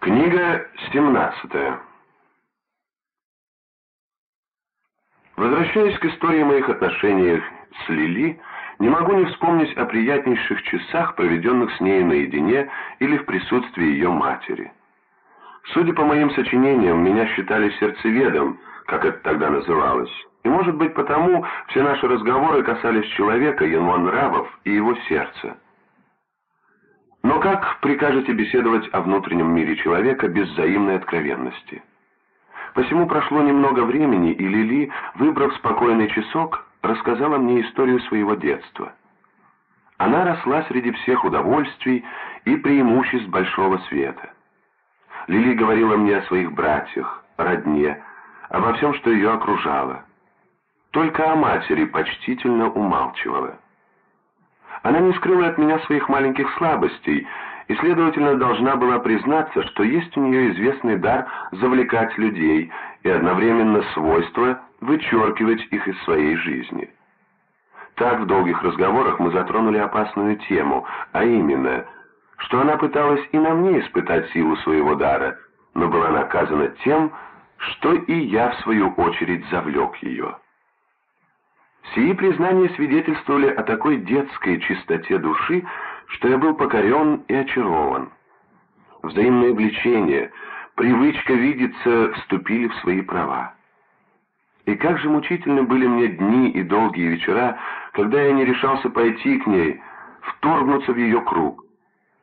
Книга 17 Возвращаясь к истории моих отношений с Лили, не могу не вспомнить о приятнейших часах, проведенных с ней наедине или в присутствии ее матери. Судя по моим сочинениям, меня считали сердцеведом, как это тогда называлось. И, может быть, потому все наши разговоры касались человека, его нравов и его сердца. Но как прикажете беседовать о внутреннем мире человека без взаимной откровенности? Посему прошло немного времени, и Лили, выбрав спокойный часок, рассказала мне историю своего детства. Она росла среди всех удовольствий и преимуществ большого света. Лили говорила мне о своих братьях, родне, обо всем, что ее окружало. Только о матери почтительно умалчивала. Она не скрыла от меня своих маленьких слабостей, и, следовательно, должна была признаться, что есть у нее известный дар завлекать людей и одновременно свойство вычеркивать их из своей жизни. Так в долгих разговорах мы затронули опасную тему, а именно, что она пыталась и на мне испытать силу своего дара, но была наказана тем, что и я, в свою очередь, завлек ее. Сии признания свидетельствовали о такой детской чистоте души, что я был покорен и очарован. Взаимное влечение, привычка видеться вступили в свои права. И как же мучительны были мне дни и долгие вечера, когда я не решался пойти к ней, вторгнуться в ее круг.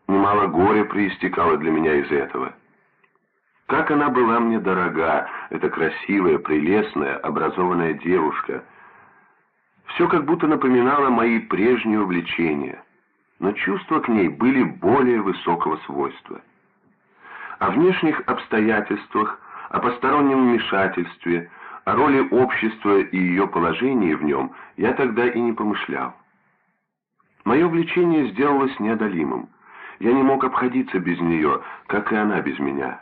Немало горя проистекало для меня из этого. Как она была мне дорога, эта красивая, прелестная, образованная девушка. Все как будто напоминало мои прежние увлечения, но чувства к ней были более высокого свойства. О внешних обстоятельствах, о постороннем вмешательстве, о роли общества и ее положении в нем я тогда и не помышлял. Мое влечение сделалось неодолимым. Я не мог обходиться без нее, как и она без меня.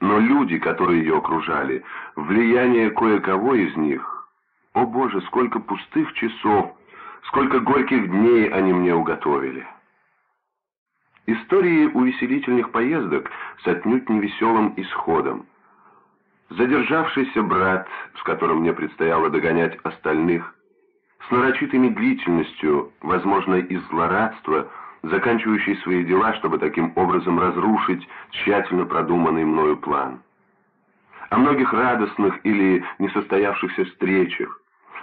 Но люди, которые ее окружали, влияние кое-кого из них... О боже, сколько пустых часов, сколько горьких дней они мне уготовили. Истории увеселительных поездок с отнюдь невеселым исходом. Задержавшийся брат, с которым мне предстояло догонять остальных, с нарочитой медлительностью, возможно, из злорадства, заканчивающий свои дела, чтобы таким образом разрушить тщательно продуманный мною план. О многих радостных или несостоявшихся встречах,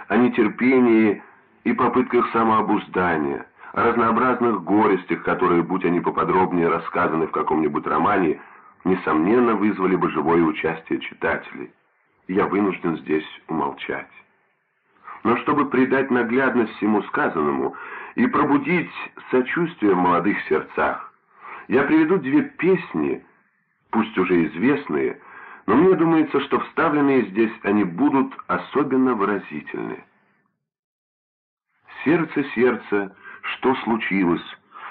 о нетерпении и попытках самообуздания, о разнообразных горестях, которые, будь они поподробнее рассказаны в каком-нибудь романе, несомненно вызвали бы живое участие читателей. Я вынужден здесь умолчать. Но чтобы придать наглядность всему сказанному и пробудить сочувствие в молодых сердцах, я приведу две песни, пусть уже известные, но мне думается, что вставленные здесь они будут особенно выразительны. Сердце, сердце, что случилось,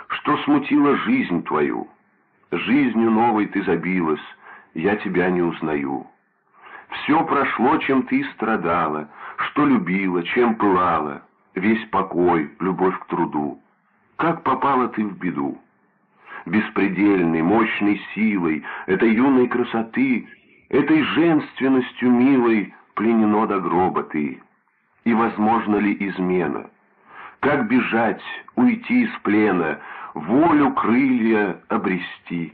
что смутило жизнь твою? Жизнью новой ты забилась, я тебя не узнаю. Все прошло, чем ты страдала, что любила, чем пылала, весь покой, любовь к труду. Как попала ты в беду? Беспредельной, мощной силой, этой юной красоты, этой женственностью милой пленено до гроба ты. И возможно ли измена? Как бежать, уйти из плена, волю крылья обрести?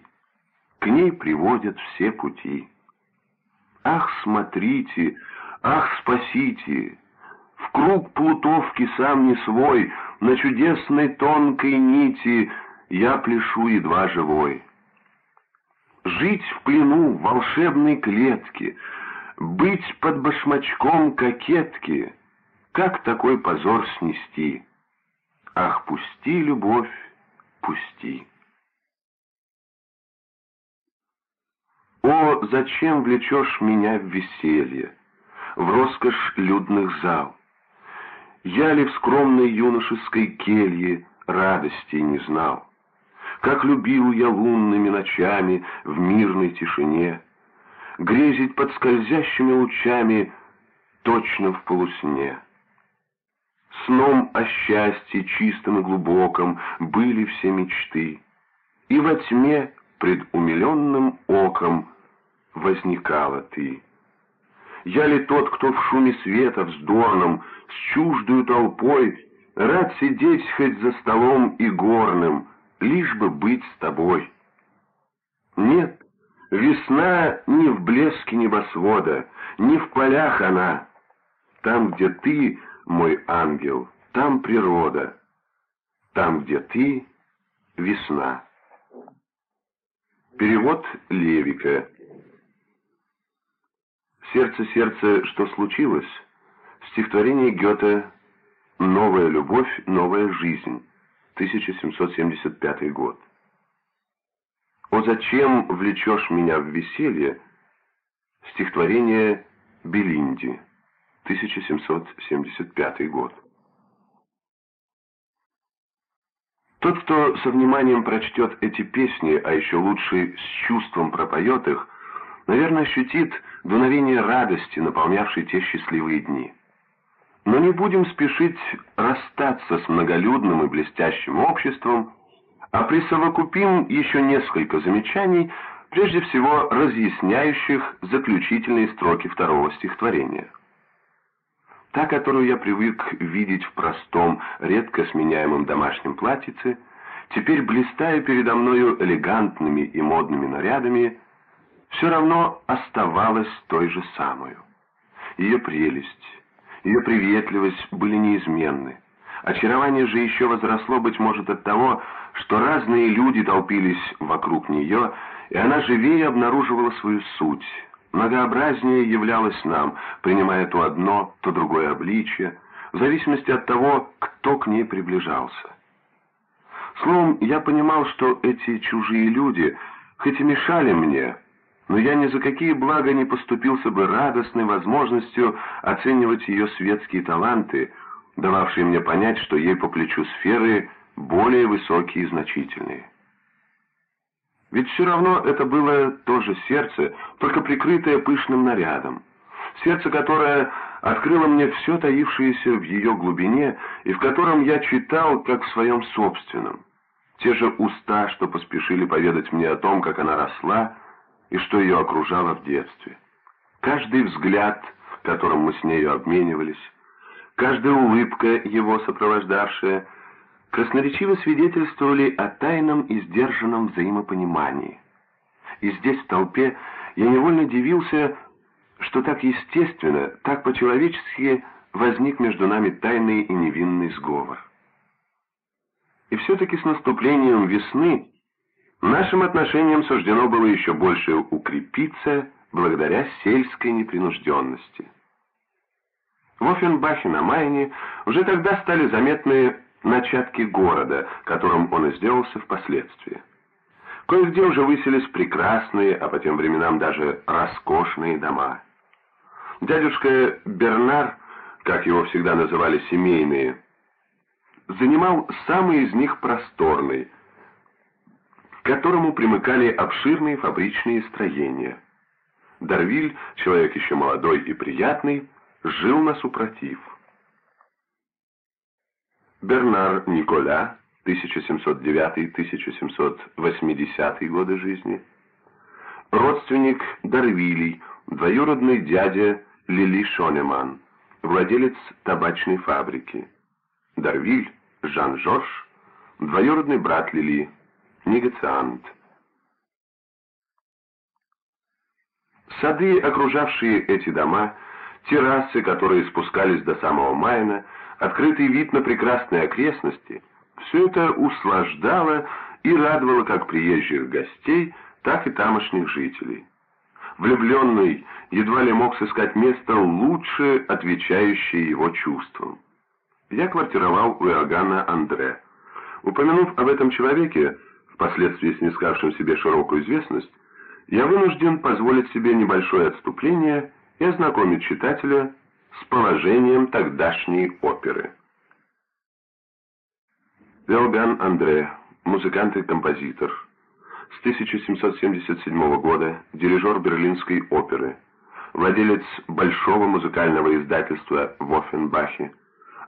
К ней приводят все пути. Ах, смотрите, ах, спасите! В круг плутовки сам не свой, На чудесной тонкой нити Я пляшу едва живой. Жить в плену в волшебной клетке, Быть под башмачком кокетки, Как такой позор снести? Ах, пусти, любовь, пусти. О, зачем влечешь меня в веселье, в роскошь людных зал? Я ли в скромной юношеской келье радости не знал? Как любил я лунными ночами в мирной тишине, Грезить под скользящими лучами точно в полусне. Сном о счастье чистом и глубоком были все мечты, И во тьме пред умиленным оком возникала ты. Я ли тот, кто в шуме света вздорном, с чуждою толпой, рад сидеть хоть за столом и горным, лишь бы быть с тобой? Нет, весна не в блеске небосвода, не в полях она. Там, где ты, мой ангел, там природа. Там, где ты, весна. Перевод Левика. «Сердце, сердце, что случилось?» Стихотворение Гёте «Новая любовь, новая жизнь», 1775 год. «О, зачем влечешь меня в веселье?» Стихотворение Белинди, 1775 год. Тот, кто со вниманием прочтет эти песни, а еще лучше с чувством пропоет их, наверное, ощутит дуновение радости, наполнявшей те счастливые дни. Но не будем спешить расстаться с многолюдным и блестящим обществом, а присовокупим еще несколько замечаний, прежде всего разъясняющих заключительные строки второго стихотворения. Та, которую я привык видеть в простом, редко сменяемом домашнем платьице, теперь блистая передо мною элегантными и модными нарядами, все равно оставалась той же самой. Ее прелесть, ее приветливость были неизменны. Очарование же еще возросло, быть может, от того, что разные люди толпились вокруг нее, и она живее обнаруживала свою суть. Многообразнее являлось нам, принимая то одно, то другое обличие, в зависимости от того, кто к ней приближался. Словом, я понимал, что эти чужие люди, хоть и мешали мне, но я ни за какие блага не поступился бы радостной возможностью оценивать ее светские таланты, дававшие мне понять, что ей по плечу сферы более высокие и значительные. Ведь все равно это было то же сердце, только прикрытое пышным нарядом. Сердце, которое открыло мне все таившееся в ее глубине, и в котором я читал, как в своем собственном. Те же уста, что поспешили поведать мне о том, как она росла, и что ее окружало в детстве. Каждый взгляд, которым мы с нею обменивались, каждая улыбка его сопровождавшая, красноречиво свидетельствовали о тайном и сдержанном взаимопонимании. И здесь, в толпе, я невольно дивился, что так естественно, так по-человечески возник между нами тайный и невинный сговор. И все-таки с наступлением весны Нашим отношениям суждено было еще больше укрепиться благодаря сельской непринужденности. В Оффенбахе на Майне уже тогда стали заметны начатки города, которым он и сделался впоследствии. Кое-где уже выселись прекрасные, а по тем временам даже роскошные дома. Дядюшка Бернар, как его всегда называли семейные, занимал самый из них просторный – к которому примыкали обширные фабричные строения. Дарвиль, человек еще молодой и приятный, жил на супротив. Бернар Николя, 1709-1780 годы жизни, родственник Дарвилей, двоюродный дядя Лили Шонеман, владелец табачной фабрики. Дарвиль Жан-Жорж, двоюродный брат Лили, негациант. Сады, окружавшие эти дома, террасы, которые спускались до самого Майна, открытый вид на прекрасные окрестности, все это услаждало и радовало как приезжих гостей, так и тамошних жителей. Влюбленный едва ли мог сыскать место лучше, отвечающее его чувствам. Я квартировал у Иоганна Андре. Упомянув об этом человеке, впоследствии снискавшим себе широкую известность, я вынужден позволить себе небольшое отступление и ознакомить читателя с положением тогдашней оперы. Велган Андре, музыкант и композитор, с 1777 года дирижер Берлинской оперы, владелец большого музыкального издательства в Оффенбахе,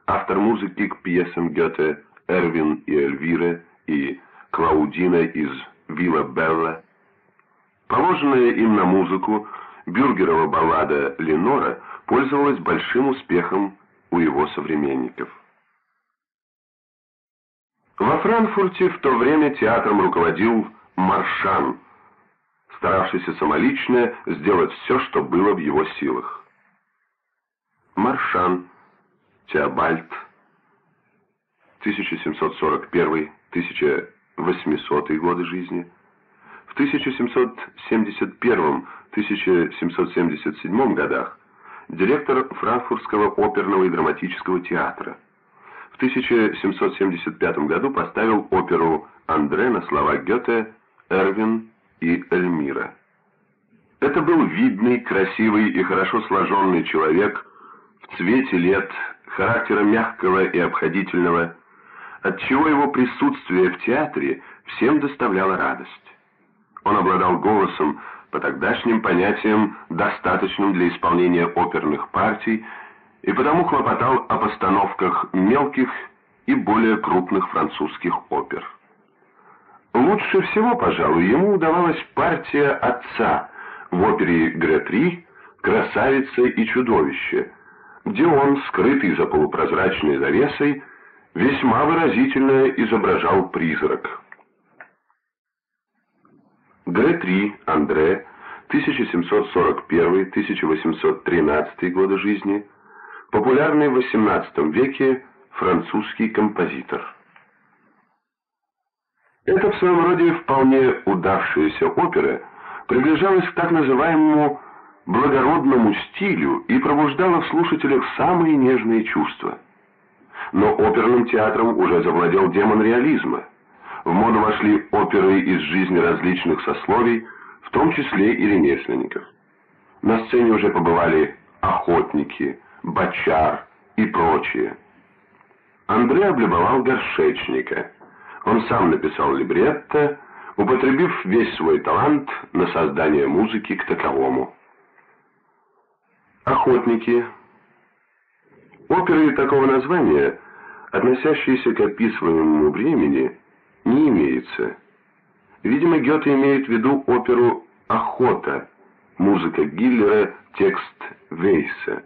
автор музыки к пьесам Гёте «Эрвин и Эльвира» и Клаудина из Вилла Белла, Положенная им на музыку Бюргерова баллада «Ленора» пользовалась большим успехом у его современников. Во Франкфурте в то время театром руководил Маршан, старавшийся самолично сделать все, что было в его силах. Маршан, Теобальд, 1741-1800 годы жизни, в 1771-1777 годах директор Франкфуртского оперного и драматического театра. В 1775 году поставил оперу «Андре» на слова Гёте, Эрвин и Эльмира. Это был видный, красивый и хорошо сложенный человек в цвете лет, характера мягкого и обходительного, отчего его присутствие в театре всем доставляло радость. Он обладал голосом, по тогдашним понятиям, достаточным для исполнения оперных партий, и потому хлопотал о постановках мелких и более крупных французских опер. Лучше всего, пожалуй, ему удавалась партия отца в опере «Гретри» «Красавица и чудовище», где он, скрытый за полупрозрачной завесой, весьма выразительно изображал призрак. Гретри Андре, 1741-1813 годы жизни, популярный в XVIII веке французский композитор. Эта в своем роде вполне удавшаяся опера приближалась к так называемому благородному стилю и пробуждала в слушателях самые нежные чувства. Но оперным театром уже завладел демон реализма. В моду вошли оперы из жизни различных сословий, в том числе и ремесленников. На сцене уже побывали охотники, бочар и прочие. Андрей облюбовал горшечника – он сам написал либретто, употребив весь свой талант на создание музыки к таковому. Охотники. Оперы такого названия, относящиеся к описываемому времени, не имеется. Видимо, Гёте имеет в виду оперу «Охота», музыка Гиллера, текст Вейса.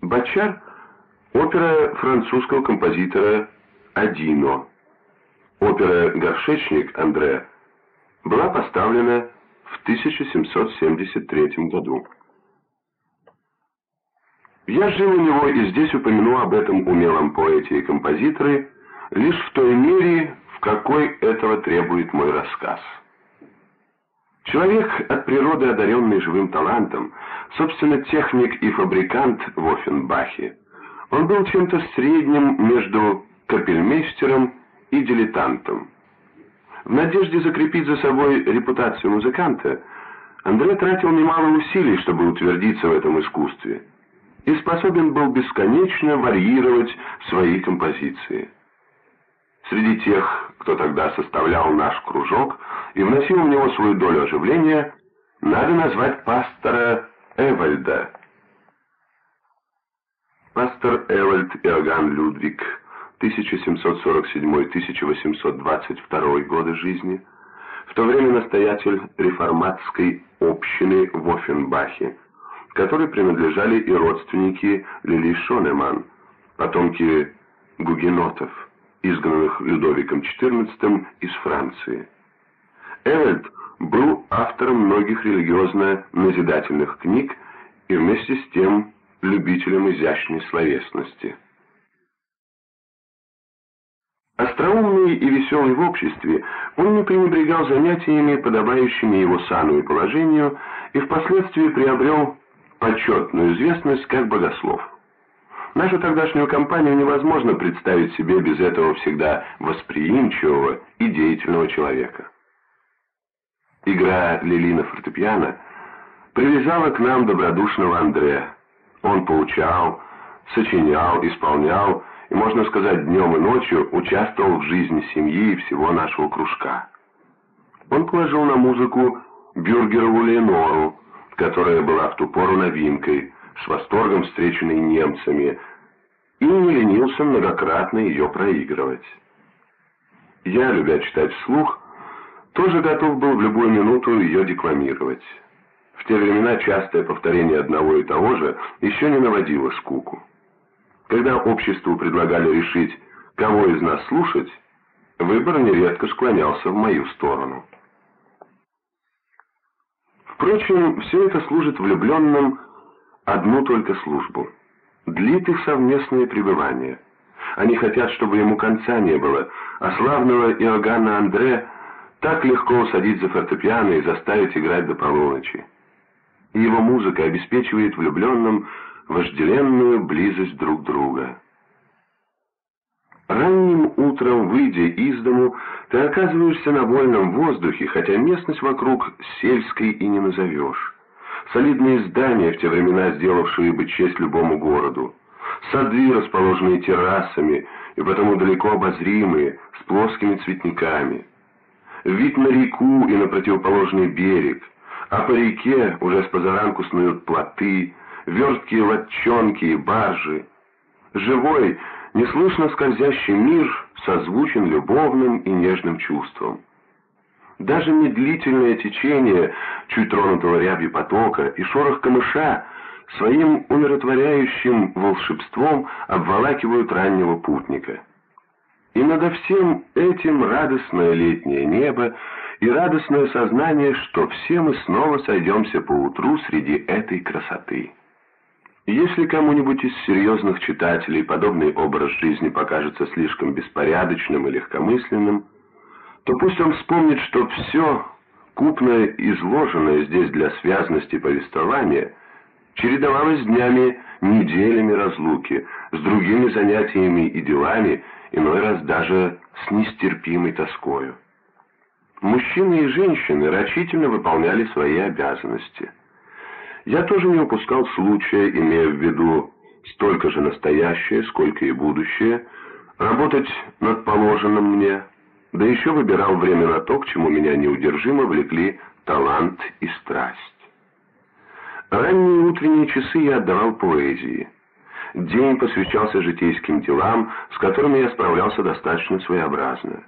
Бачар – опера французского композитора Адино. Опера «Горшечник» Андре была поставлена в 1773 году. Я жил у него и здесь упомяну об этом умелом поэте и композиторе лишь в той мере, в какой этого требует мой рассказ. Человек от природы, одаренный живым талантом, собственно, техник и фабрикант в Оффенбахе, он был чем-то средним между капельмейстером и дилетантом. В надежде закрепить за собой репутацию музыканта, Андрей тратил немало усилий, чтобы утвердиться в этом искусстве, и способен был бесконечно варьировать свои композиции. Среди тех, кто тогда составлял наш кружок и вносил в него свою долю оживления, надо назвать пастора Эвальда. Пастор Эвальд Иоганн Людвиг 1747-1822 годы жизни, в то время настоятель реформатской общины в Оффенбахе, которой принадлежали и родственники Лили Шонеман, потомки гугенотов, изгнанных Людовиком XIV из Франции. Эвальд был автором многих религиозно-назидательных книг и вместе с тем любителем изящной словесности. Остроумный и веселый в обществе, он не пренебрегал занятиями, подобающими его сану и положению, и впоследствии приобрел почетную известность как богослов. Нашу тогдашнюю компанию невозможно представить себе без этого всегда восприимчивого и деятельного человека. Игра Лили на фортепиано привязала к нам добродушного Андрея. Он поучал, сочинял, исполнял, и, можно сказать, днем и ночью участвовал в жизни семьи и всего нашего кружка. Он положил на музыку Бюргерову Ленору, которая была в ту пору новинкой, с восторгом встреченной немцами, и не ленился многократно ее проигрывать. Я, любя читать вслух, тоже готов был в любую минуту ее декламировать. В те времена частое повторение одного и того же еще не наводило скуку. Когда обществу предлагали решить, кого из нас слушать, выбор нередко склонялся в мою сторону. Впрочем, все это служит влюбленным одну только службу. Длит их совместное пребывание. Они хотят, чтобы ему конца не было, а славного Иоганна Андре так легко усадить за фортепиано и заставить играть до полуночи. Его музыка обеспечивает влюбленным вожделенную близость друг друга. Ранним утром, выйдя из дому, ты оказываешься на вольном воздухе, хотя местность вокруг сельской и не назовешь. Солидные здания, в те времена сделавшие бы честь любому городу. Сады, расположенные террасами и потому далеко обозримые, с плоскими цветниками. Вид на реку и на противоположный берег, а по реке уже с позаранку снуют плоты, верткие лодчонки и баржи. Живой, неслышно скользящий мир созвучен любовным и нежным чувством. Даже медлительное течение, чуть тронутого рябью потока, и шорох камыша своим умиротворяющим волшебством обволакивают раннего путника. И надо всем этим радостное летнее небо и радостное сознание, что все мы снова сойдемся по утру среди этой красоты. Если кому-нибудь из серьезных читателей подобный образ жизни покажется слишком беспорядочным и легкомысленным, то пусть он вспомнит, что все, купное изложенное здесь для связности повествования, чередовалось днями, неделями разлуки, с другими занятиями и делами, иной раз даже с нестерпимой тоскою. Мужчины и женщины рачительно выполняли свои обязанности – я тоже не упускал случая, имея в виду столько же настоящее, сколько и будущее, работать над положенным мне, да еще выбирал время на то, к чему меня неудержимо влекли талант и страсть. Ранние утренние часы я отдавал поэзии. День посвящался житейским делам, с которыми я справлялся достаточно своеобразно.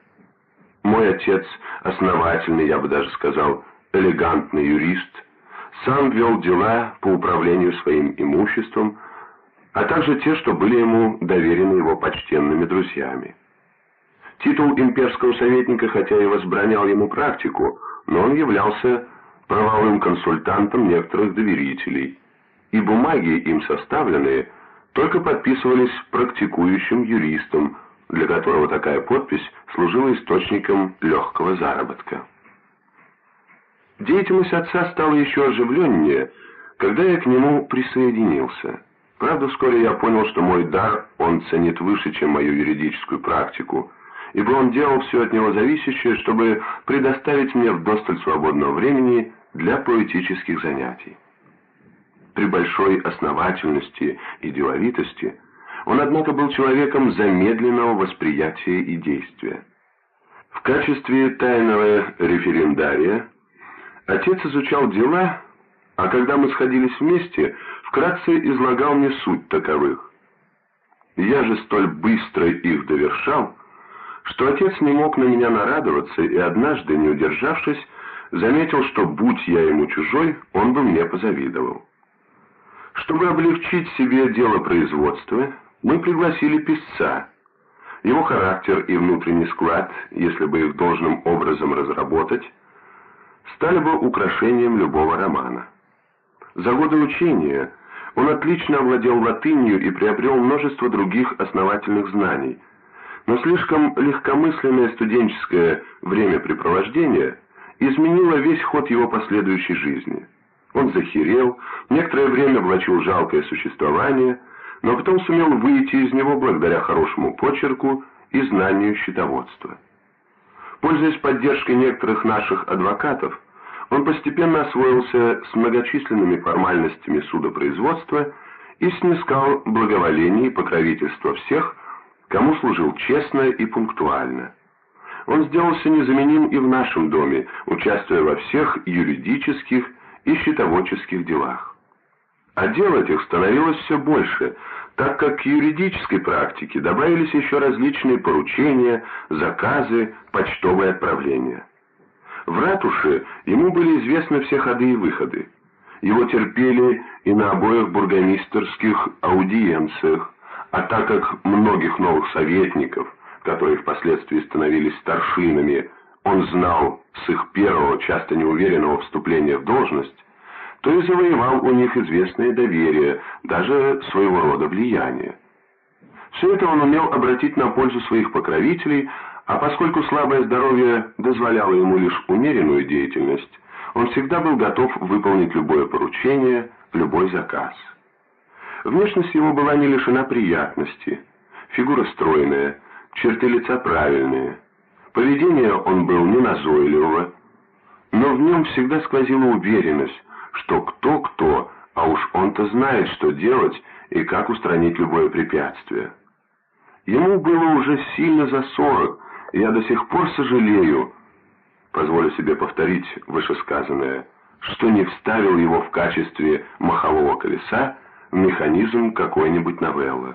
Мой отец, основательный, я бы даже сказал, элегантный юрист, сам вел дела по управлению своим имуществом, а также те, что были ему доверены его почтенными друзьями. Титул имперского советника, хотя и возбранял ему практику, но он являлся правовым консультантом некоторых доверителей, и бумаги, им составленные, только подписывались практикующим юристом, для которого такая подпись служила источником легкого заработка. Деятельность отца стала еще оживленнее, когда я к нему присоединился. Правда, вскоре я понял, что мой дар он ценит выше, чем мою юридическую практику, ибо он делал все от него зависящее, чтобы предоставить мне вдосталь свободного времени для поэтических занятий. При большой основательности и деловитости он, однако, был человеком замедленного восприятия и действия. В качестве тайного референдария Отец изучал дела, а когда мы сходились вместе, вкратце излагал мне суть таковых. Я же столь быстро их довершал, что отец не мог на меня нарадоваться и однажды, не удержавшись, заметил, что, будь я ему чужой, он бы мне позавидовал. Чтобы облегчить себе дело производства, мы пригласили писца. Его характер и внутренний склад, если бы их должным образом разработать, стали бы украшением любого романа. За годы учения он отлично овладел латынью и приобрел множество других основательных знаний, но слишком легкомысленное студенческое времяпрепровождение изменило весь ход его последующей жизни. Он захерел, некоторое время влачил жалкое существование, но потом сумел выйти из него благодаря хорошему почерку и знанию счетоводства. Пользуясь поддержкой некоторых наших адвокатов, он постепенно освоился с многочисленными формальностями судопроизводства и снискал благоволение и покровительство всех, кому служил честно и пунктуально. Он сделался незаменим и в нашем доме, участвуя во всех юридических и счетоводческих делах. А дел этих становилось все больше, так как к юридической практике добавились еще различные поручения, заказы, почтовые отправления. В ратуше ему были известны все ходы и выходы. Его терпели и на обоих бургомистерских аудиенциях, а так как многих новых советников, которые впоследствии становились старшинами, он знал с их первого, часто неуверенного вступления в должность, то и завоевал у них известное доверие, даже своего рода влияние. Все это он умел обратить на пользу своих покровителей, а поскольку слабое здоровье дозволяло ему лишь умеренную деятельность, он всегда был готов выполнить любое поручение, любой заказ. Внешность его была не лишена приятности, фигура стройная, черты лица правильные. Поведение он был не назойливого, но в нем всегда сквозила уверенность, что кто-кто, а уж он-то знает, что делать и как устранить любое препятствие. Ему было уже сильно за сорок, я до сих пор сожалею, позволю себе повторить вышесказанное, что не вставил его в качестве махового колеса в механизм какой-нибудь новеллы.